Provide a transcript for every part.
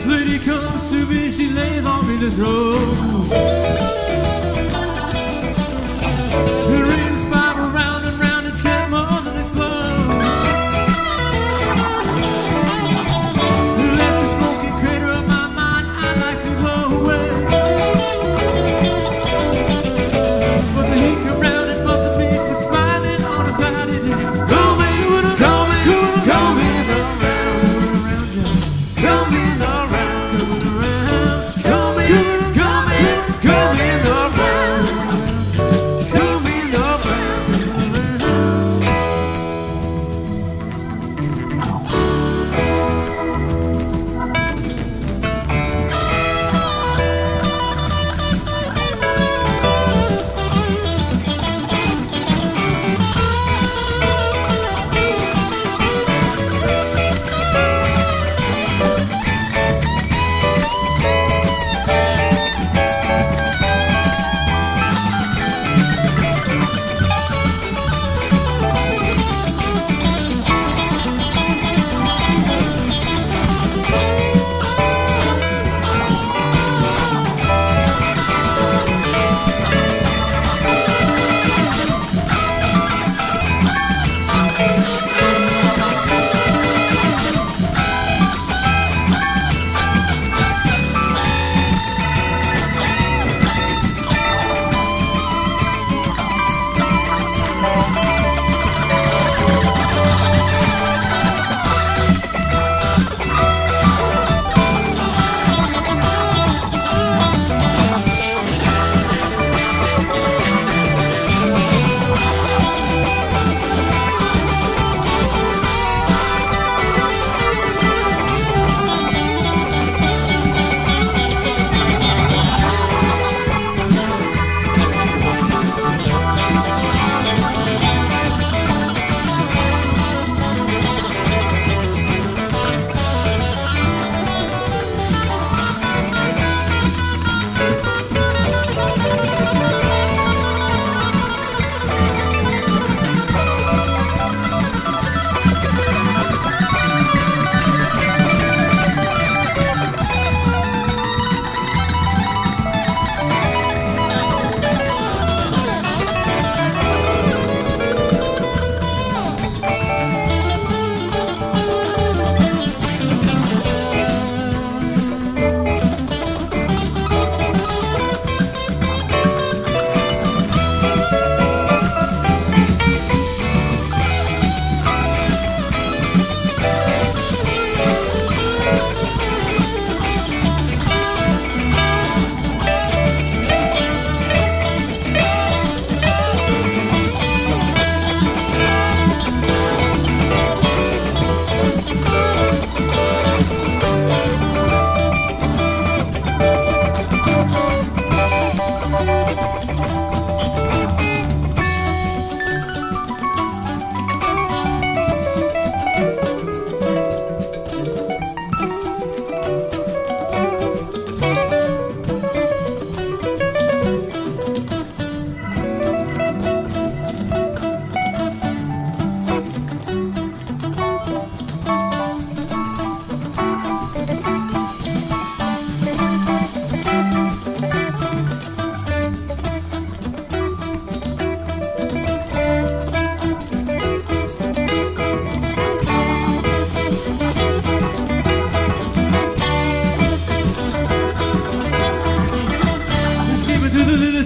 Spanish lady comes to me, she lays on me this rose.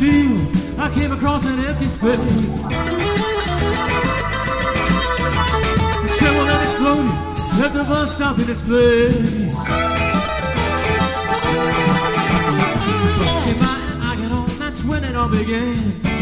Fields, I came across an empty space. It trembled and exploded, left the bus stop in its place. The bus came by and I got on, that's when it all began.